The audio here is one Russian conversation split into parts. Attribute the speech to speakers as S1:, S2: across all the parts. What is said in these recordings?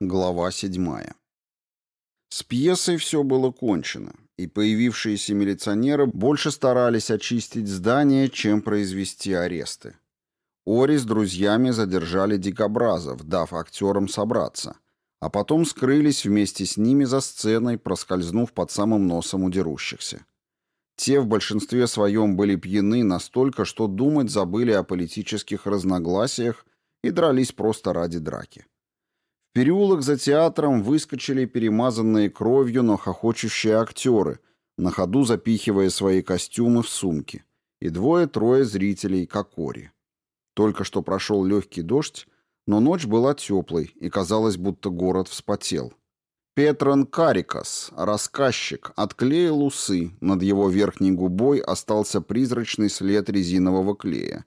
S1: Глава 7. С пьесой все было кончено, и появившиеся милиционеры больше старались очистить здание, чем произвести аресты. Ори с друзьями задержали дикобразов, дав актерам собраться, а потом скрылись вместе с ними за сценой, проскользнув под самым носом у дерущихся. Те в большинстве своем были пьяны настолько, что думать забыли о политических разногласиях и дрались просто ради драки переулок за театром выскочили перемазанные кровью, но хохочущие актеры, на ходу запихивая свои костюмы в сумки, и двое-трое зрителей кокори. Только что прошел легкий дождь, но ночь была теплой, и казалось, будто город вспотел. Петрон Карикас, рассказчик, отклеил усы, над его верхней губой остался призрачный след резинового клея,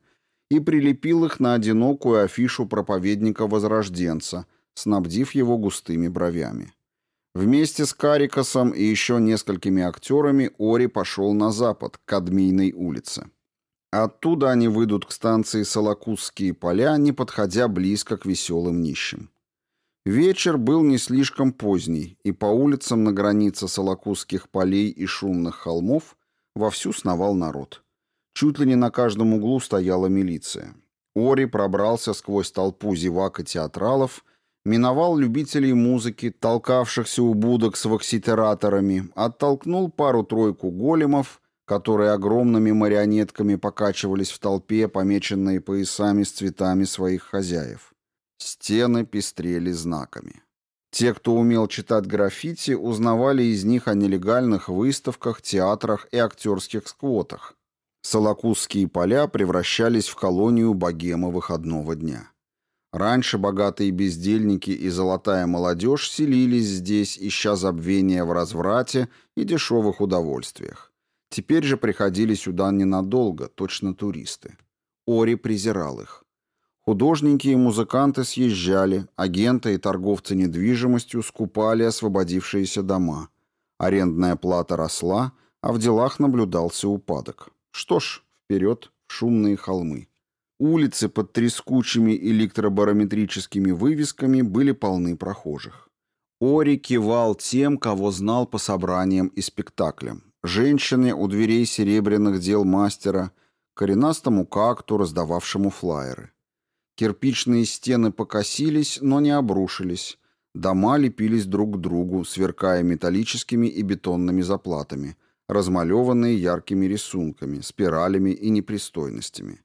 S1: и прилепил их на одинокую афишу проповедника-возрожденца — снабдив его густыми бровями. Вместе с Карикасом и еще несколькими актерами Ори пошел на запад, к Адмийной улице. Оттуда они выйдут к станции Солокузские поля, не подходя близко к веселым нищим. Вечер был не слишком поздний, и по улицам на границе Солокузских полей и шумных холмов вовсю сновал народ. Чуть ли не на каждом углу стояла милиция. Ори пробрался сквозь толпу зевак и театралов миновал любителей музыки, толкавшихся у будок с вокситераторами, оттолкнул пару-тройку големов, которые огромными марионетками покачивались в толпе, помеченные поясами с цветами своих хозяев. Стены пестрели знаками. Те, кто умел читать граффити, узнавали из них о нелегальных выставках, театрах и актерских сквотах. Солокузские поля превращались в колонию богема выходного дня. Раньше богатые бездельники и золотая молодежь селились здесь, ища забвения в разврате и дешевых удовольствиях. Теперь же приходили сюда ненадолго, точно туристы. Ори презирал их. Художники и музыканты съезжали, агенты и торговцы недвижимостью скупали освободившиеся дома. Арендная плата росла, а в делах наблюдался упадок. Что ж, вперед в шумные холмы. Улицы под трескучими электробарометрическими вывесками были полны прохожих. Ори кивал тем, кого знал по собраниям и спектаклям. Женщине у дверей серебряных дел мастера, коренастому какту, раздававшему флаеры. Кирпичные стены покосились, но не обрушились. Дома лепились друг к другу, сверкая металлическими и бетонными заплатами, размалеванные яркими рисунками, спиралями и непристойностями.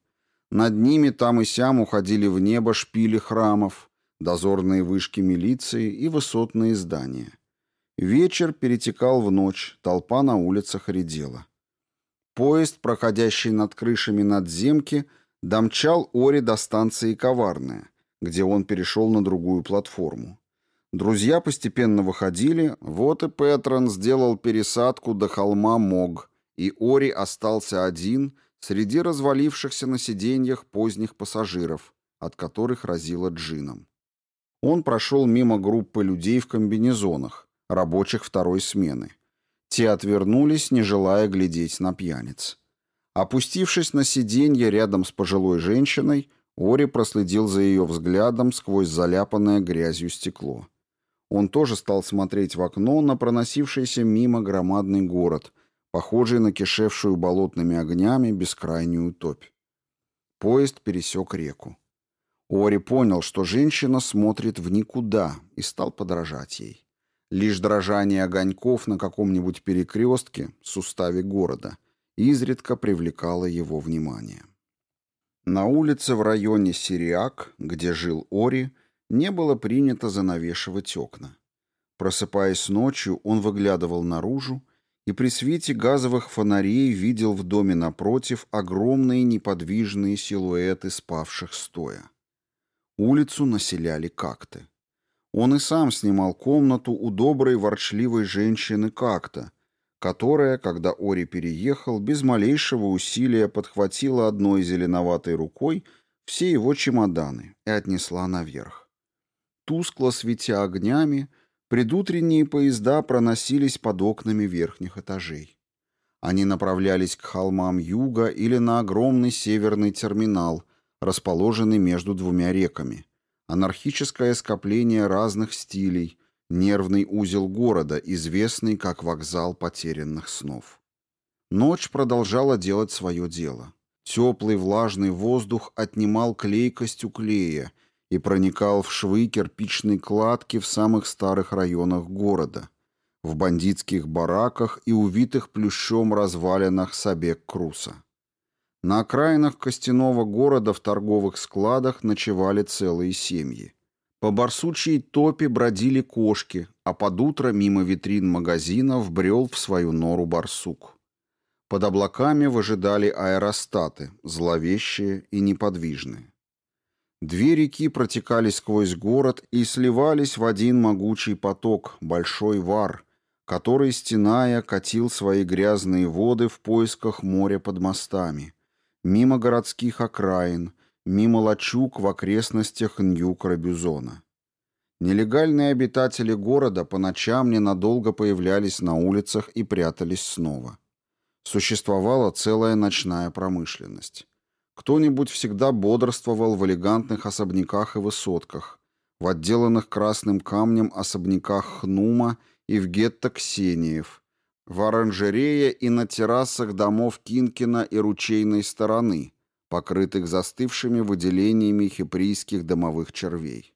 S1: Над ними там и сям уходили в небо шпили храмов, дозорные вышки милиции и высотные здания. Вечер перетекал в ночь, толпа на улицах редела. Поезд, проходящий над крышами надземки, домчал Ори до станции Коварная, где он перешел на другую платформу. Друзья постепенно выходили, вот и Петрон сделал пересадку до холма Мог, и Ори остался один — среди развалившихся на сиденьях поздних пассажиров, от которых разило джином. Он прошел мимо группы людей в комбинезонах, рабочих второй смены. Те отвернулись, не желая глядеть на пьяниц. Опустившись на сиденье рядом с пожилой женщиной, Ори проследил за ее взглядом сквозь заляпанное грязью стекло. Он тоже стал смотреть в окно на проносившийся мимо громадный город, похожий на кишевшую болотными огнями бескрайнюю топь. Поезд пересек реку. Ори понял, что женщина смотрит в никуда, и стал подражать ей. Лишь дрожание огоньков на каком-нибудь перекрестке, суставе города, изредка привлекало его внимание. На улице в районе Сириак, где жил Ори, не было принято занавешивать окна. Просыпаясь ночью, он выглядывал наружу и при свете газовых фонарей видел в доме напротив огромные неподвижные силуэты спавших стоя. Улицу населяли какты. Он и сам снимал комнату у доброй ворчливой женщины как-то, которая, когда Ори переехал, без малейшего усилия подхватила одной зеленоватой рукой все его чемоданы и отнесла наверх. Тускло светя огнями, Предутренние поезда проносились под окнами верхних этажей. Они направлялись к холмам юга или на огромный северный терминал, расположенный между двумя реками, анархическое скопление разных стилей, нервный узел города, известный как вокзал потерянных снов. Ночь продолжала делать свое дело. Теплый влажный воздух отнимал клейкость у клея и проникал в швы кирпичной кладки в самых старых районах города, в бандитских бараках и увитых плющом развалинах Сабек-Круса. На окраинах костяного города в торговых складах ночевали целые семьи. По барсучьей топе бродили кошки, а под утро мимо витрин магазинов брел в свою нору барсук. Под облаками выжидали аэростаты, зловещие и неподвижные. Две реки протекали сквозь город и сливались в один могучий поток, большой вар, который, стеная, катил свои грязные воды в поисках моря под мостами, мимо городских окраин, мимо лачуг в окрестностях Нью-Крабюзона. Нелегальные обитатели города по ночам ненадолго появлялись на улицах и прятались снова. Существовала целая ночная промышленность. Кто-нибудь всегда бодрствовал в элегантных особняках и высотках, в отделанных красным камнем особняках Хнума и в гетто Ксениев, в оранжерее и на террасах домов Кинкина и Ручейной стороны, покрытых застывшими выделениями хиприйских домовых червей.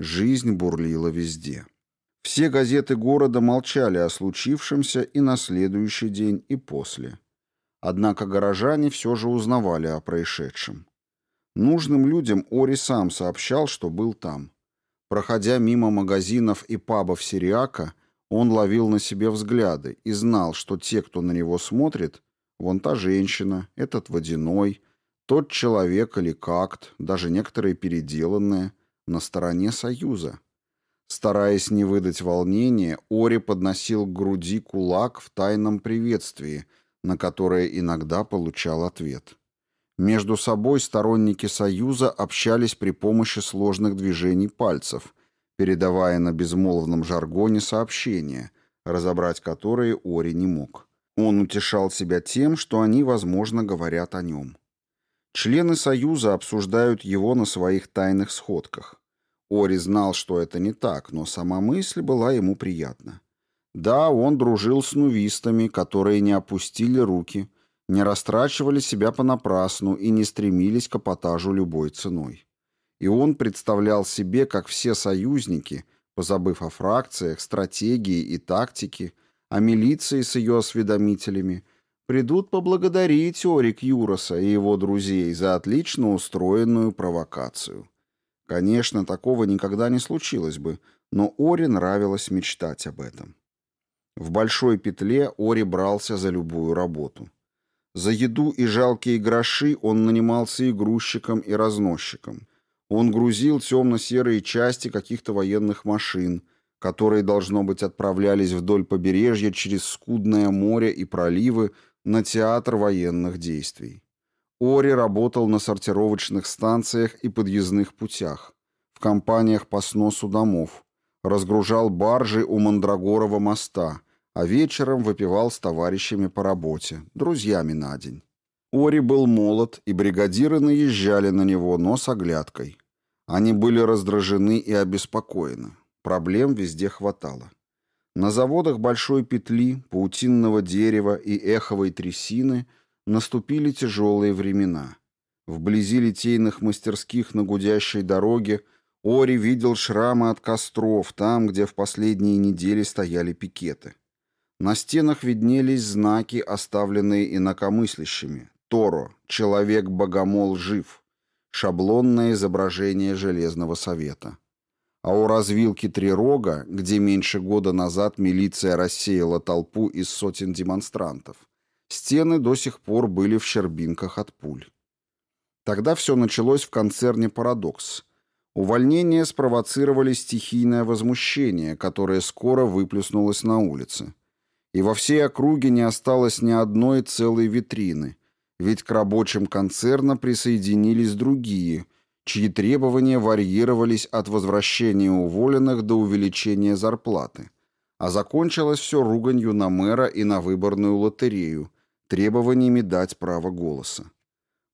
S1: Жизнь бурлила везде. Все газеты города молчали о случившемся и на следующий день, и после. Однако горожане все же узнавали о происшедшем. Нужным людям Ори сам сообщал, что был там. Проходя мимо магазинов и пабов Сириака, он ловил на себе взгляды и знал, что те, кто на него смотрит, вон та женщина, этот водяной, тот человек или какт, даже некоторые переделанные, на стороне Союза. Стараясь не выдать волнения, Ори подносил к груди кулак в тайном приветствии, на которое иногда получал ответ. Между собой сторонники Союза общались при помощи сложных движений пальцев, передавая на безмолвном жаргоне сообщения, разобрать которые Ори не мог. Он утешал себя тем, что они, возможно, говорят о нем. Члены Союза обсуждают его на своих тайных сходках. Ори знал, что это не так, но сама мысль была ему приятна. Да, он дружил с нувистами, которые не опустили руки, не растрачивали себя понапрасну и не стремились к апатажу любой ценой. И он представлял себе, как все союзники, позабыв о фракциях, стратегии и тактике, о милиции с ее осведомителями, придут поблагодарить Орик Юроса и его друзей за отлично устроенную провокацию. Конечно, такого никогда не случилось бы, но Ори нравилось мечтать об этом. В большой петле Ори брался за любую работу. За еду и жалкие гроши он нанимался и грузчиком, и разносчиком. Он грузил темно-серые части каких-то военных машин, которые, должно быть, отправлялись вдоль побережья через скудное море и проливы на театр военных действий. Ори работал на сортировочных станциях и подъездных путях, в компаниях по сносу домов, разгружал баржи у Мандрагорова моста, а вечером выпивал с товарищами по работе, друзьями на день. Ори был молод, и бригадиры наезжали на него, но с оглядкой. Они были раздражены и обеспокоены. Проблем везде хватало. На заводах большой петли, паутинного дерева и эховой трясины – Наступили тяжелые времена. Вблизи литейных мастерских на гудящей дороге Ори видел шрамы от костров, там, где в последние недели стояли пикеты. На стенах виднелись знаки, оставленные инакомыслящими. Торо, человек-богомол жив. Шаблонное изображение Железного Совета. А у развилки Трирога, где меньше года назад милиция рассеяла толпу из сотен демонстрантов, Стены до сих пор были в щербинках от пуль. Тогда все началось в концерне «Парадокс». Увольнения спровоцировали стихийное возмущение, которое скоро выплеснулось на улице. И во всей округе не осталось ни одной целой витрины, ведь к рабочим концерна присоединились другие, чьи требования варьировались от возвращения уволенных до увеличения зарплаты. А закончилось все руганью на мэра и на выборную лотерею – требованиями дать право голоса.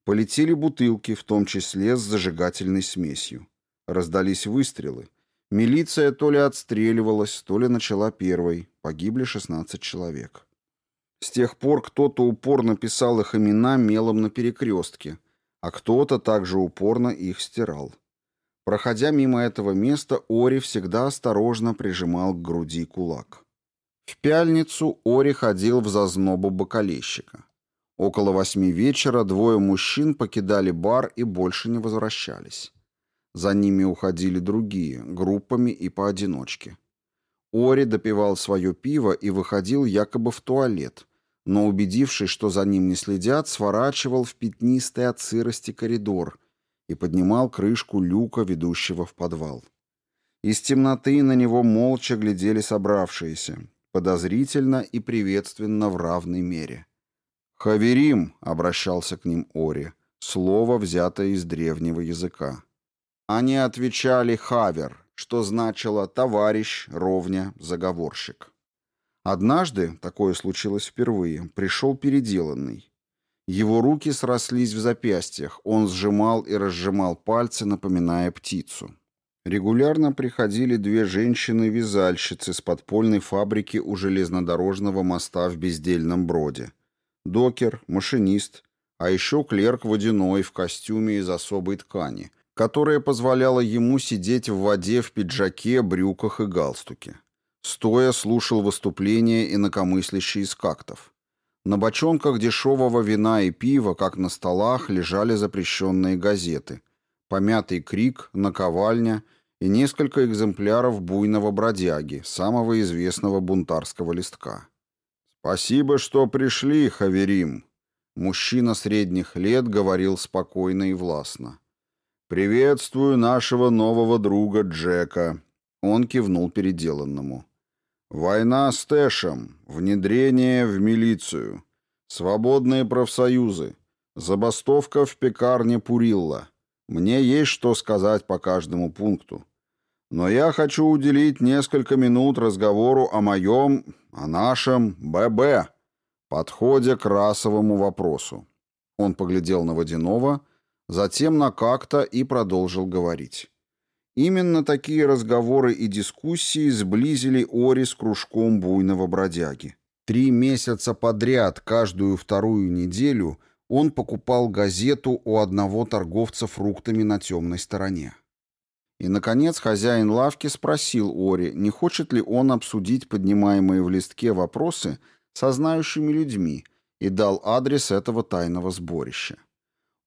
S1: Полетели бутылки, в том числе с зажигательной смесью. Раздались выстрелы. Милиция то ли отстреливалась, то ли начала первой. Погибли 16 человек. С тех пор кто-то упорно писал их имена мелом на перекрестке, а кто-то также упорно их стирал. Проходя мимо этого места, Ори всегда осторожно прижимал к груди кулак. В пяльницу Ори ходил в зазнобу бокалейщика. Около восьми вечера двое мужчин покидали бар и больше не возвращались. За ними уходили другие, группами и поодиночке. Ори допивал свое пиво и выходил якобы в туалет, но, убедившись, что за ним не следят, сворачивал в пятнистый от сырости коридор и поднимал крышку люка, ведущего в подвал. Из темноты на него молча глядели собравшиеся, подозрительно и приветственно в равной мере. «Хаверим», — обращался к ним Ори, слово, взятое из древнего языка. Они отвечали «хавер», что значило «товарищ», «ровня», «заговорщик». Однажды, такое случилось впервые, пришел переделанный. Его руки срослись в запястьях, он сжимал и разжимал пальцы, напоминая птицу. Регулярно приходили две женщины-вязальщицы с подпольной фабрики у железнодорожного моста в бездельном броде. Докер, машинист, а еще клерк водяной в костюме из особой ткани, которая позволяла ему сидеть в воде в пиджаке, брюках и галстуке. Стоя слушал выступления инакомыслящие из кактов. На бочонках дешевого вина и пива, как на столах, лежали запрещенные газеты. Помятый крик, наковальня и несколько экземпляров буйного бродяги, самого известного бунтарского листка. «Спасибо, что пришли, Хаверим!» Мужчина средних лет говорил спокойно и властно. «Приветствую нашего нового друга Джека!» Он кивнул переделанному. Война с Тэшем, внедрение в милицию, свободные профсоюзы, забастовка в пекарне Пурилла. Мне есть что сказать по каждому пункту. Но я хочу уделить несколько минут разговору о моем, о нашем ББ, подходе к расовому вопросу. Он поглядел на Водянова, затем на как-то и продолжил говорить. Именно такие разговоры и дискуссии сблизили Ори с кружком буйного бродяги. Три месяца подряд, каждую вторую неделю, он покупал газету у одного торговца фруктами на темной стороне. И, наконец, хозяин лавки спросил Ори, не хочет ли он обсудить поднимаемые в листке вопросы со знающими людьми, и дал адрес этого тайного сборища.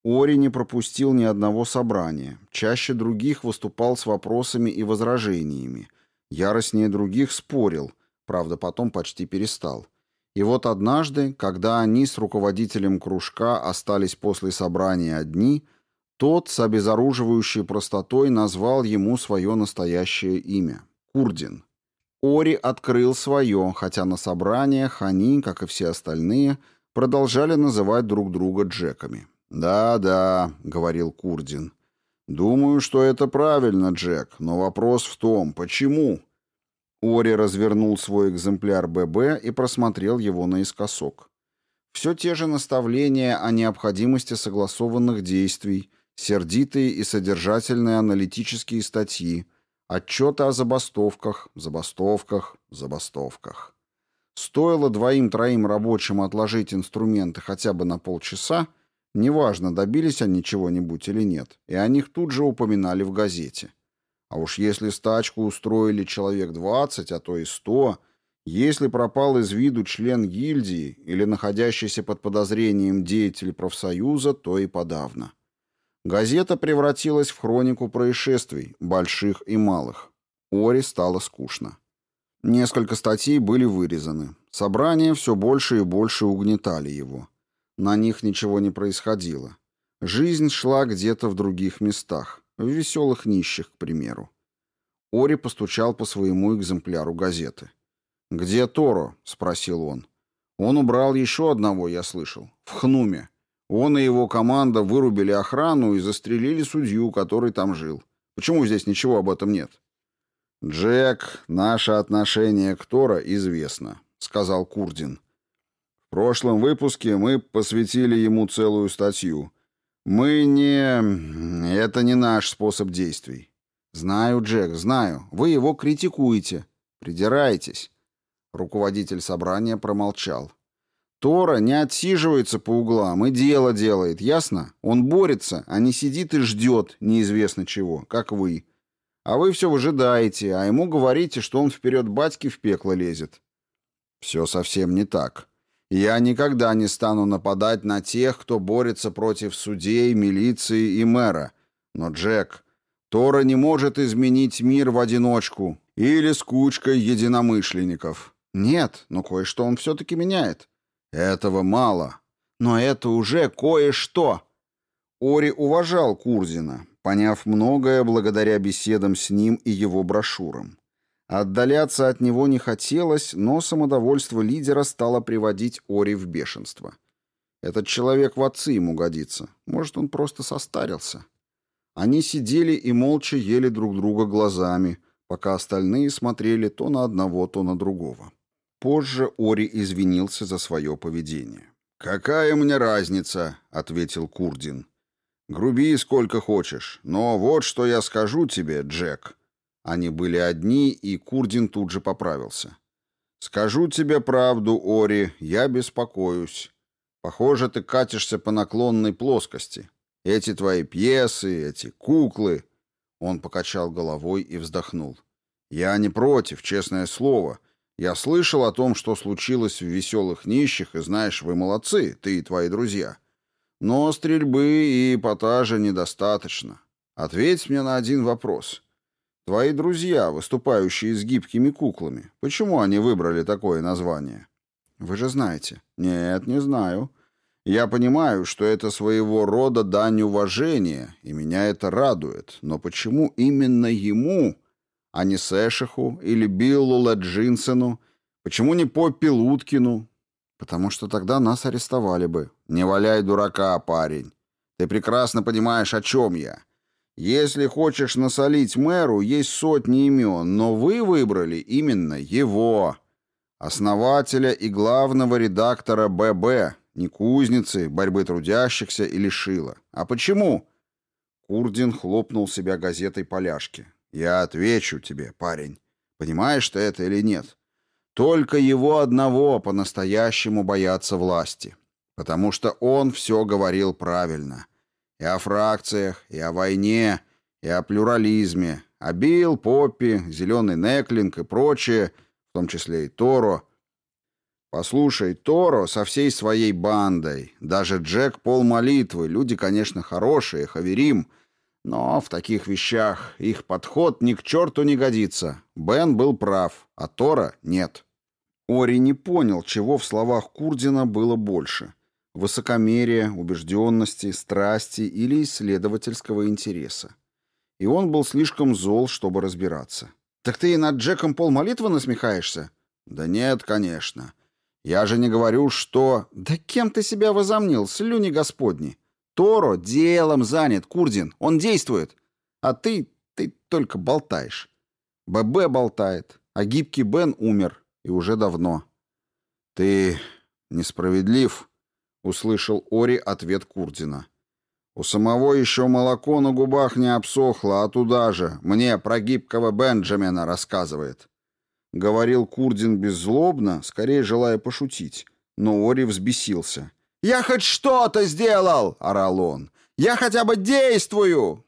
S1: Ори не пропустил ни одного собрания, чаще других выступал с вопросами и возражениями, яростнее других спорил, правда, потом почти перестал. И вот однажды, когда они с руководителем кружка остались после собрания одни, тот с обезоруживающей простотой назвал ему свое настоящее имя — Курдин. Ори открыл свое, хотя на собраниях они, как и все остальные, продолжали называть друг друга Джеками. «Да-да», — говорил Курдин. «Думаю, что это правильно, Джек, но вопрос в том, почему?» Ори развернул свой экземпляр ББ и просмотрел его наискосок. Все те же наставления о необходимости согласованных действий, сердитые и содержательные аналитические статьи, отчеты о забастовках, забастовках, забастовках. Стоило двоим-троим рабочим отложить инструменты хотя бы на полчаса, Неважно, добились они чего-нибудь или нет, и о них тут же упоминали в газете. А уж если стачку устроили человек 20, а то и 100, если пропал из виду член гильдии или находящийся под подозрением деятель профсоюза, то и подавно. Газета превратилась в хронику происшествий, больших и малых. Ори стало скучно. Несколько статей были вырезаны. Собрания все больше и больше угнетали его. На них ничего не происходило. Жизнь шла где-то в других местах, в веселых нищих, к примеру. Ори постучал по своему экземпляру газеты. «Где Торо?» — спросил он. «Он убрал еще одного, я слышал, в Хнуме. Он и его команда вырубили охрану и застрелили судью, который там жил. Почему здесь ничего об этом нет?» «Джек, наше отношение к Торо известно», — сказал Курдин. Прошлом выпуске мы посвятили ему целую статью. Мы не... Это не наш способ действий. «Знаю, Джек, знаю. Вы его критикуете. Придираетесь». Руководитель собрания промолчал. Тора не отсиживается по углам и дело делает, ясно? Он борется, а не сидит и ждет неизвестно чего, как вы. А вы все выжидаете, а ему говорите, что он вперед батьки в пекло лезет. Все совсем не так. Я никогда не стану нападать на тех, кто борется против судей, милиции и мэра. Но, Джек, Тора не может изменить мир в одиночку или с кучкой единомышленников. Нет, но кое-что он все-таки меняет. Этого мало. Но это уже кое-что. Ори уважал Курзина, поняв многое благодаря беседам с ним и его брошюрам. Отдаляться от него не хотелось, но самодовольство лидера стало приводить Ори в бешенство. Этот человек в отцы ему годится. Может, он просто состарился. Они сидели и молча ели друг друга глазами, пока остальные смотрели то на одного, то на другого. Позже Ори извинился за свое поведение. «Какая мне разница?» — ответил Курдин. «Груби сколько хочешь, но вот что я скажу тебе, Джек». Они были одни, и Курдин тут же поправился. «Скажу тебе правду, Ори, я беспокоюсь. Похоже, ты катишься по наклонной плоскости. Эти твои пьесы, эти куклы...» Он покачал головой и вздохнул. «Я не против, честное слово». Я слышал о том, что случилось в веселых нищих, и знаешь, вы молодцы, ты и твои друзья. Но стрельбы и эпатажа недостаточно. Ответь мне на один вопрос. Твои друзья, выступающие с гибкими куклами, почему они выбрали такое название? Вы же знаете. Нет, не знаю. Я понимаю, что это своего рода дань уважения, и меня это радует. Но почему именно ему а не Сэшиху или Биллу Ладжинсену? Почему не Поппи Луткину? Потому что тогда нас арестовали бы. Не валяй дурака, парень. Ты прекрасно понимаешь, о чем я. Если хочешь насолить мэру, есть сотни имен, но вы выбрали именно его. Основателя и главного редактора ББ, не кузницы, борьбы трудящихся или шила. А почему? Курдин хлопнул себя газетой поляшки. Я отвечу тебе, парень. Понимаешь ты это или нет? Только его одного по-настоящему боятся власти. Потому что он все говорил правильно. И о фракциях, и о войне, и о плюрализме. О Билл, Поппи, Зеленый Неклинг и прочее, в том числе и Торо. Послушай, Торо со всей своей бандой, даже Джек Пол Молитвы, люди, конечно, хорошие, хаверим — но в таких вещах их подход ни к черту не годится. Бен был прав, а Тора нет. Ори не понял, чего в словах Курдина было больше. Высокомерия, убежденности, страсти или исследовательского интереса. И он был слишком зол, чтобы разбираться. «Так ты и над Джеком Пол молитвы насмехаешься?» «Да нет, конечно. Я же не говорю, что...» «Да кем ты себя возомнил, слюни господни?» Торо делом занят, Курдин. Он действует. А ты, ты только болтаешь. ББ болтает, а гибкий Бен умер. И уже давно. Ты несправедлив, услышал Ори ответ Курдина. У самого еще молоко на губах не обсохло, а туда же мне про гибкого Бенджамина рассказывает. Говорил Курдин беззлобно, скорее желая пошутить, но Ори взбесился. «Я хоть что-то сделал!» — орал он. «Я хотя бы действую!»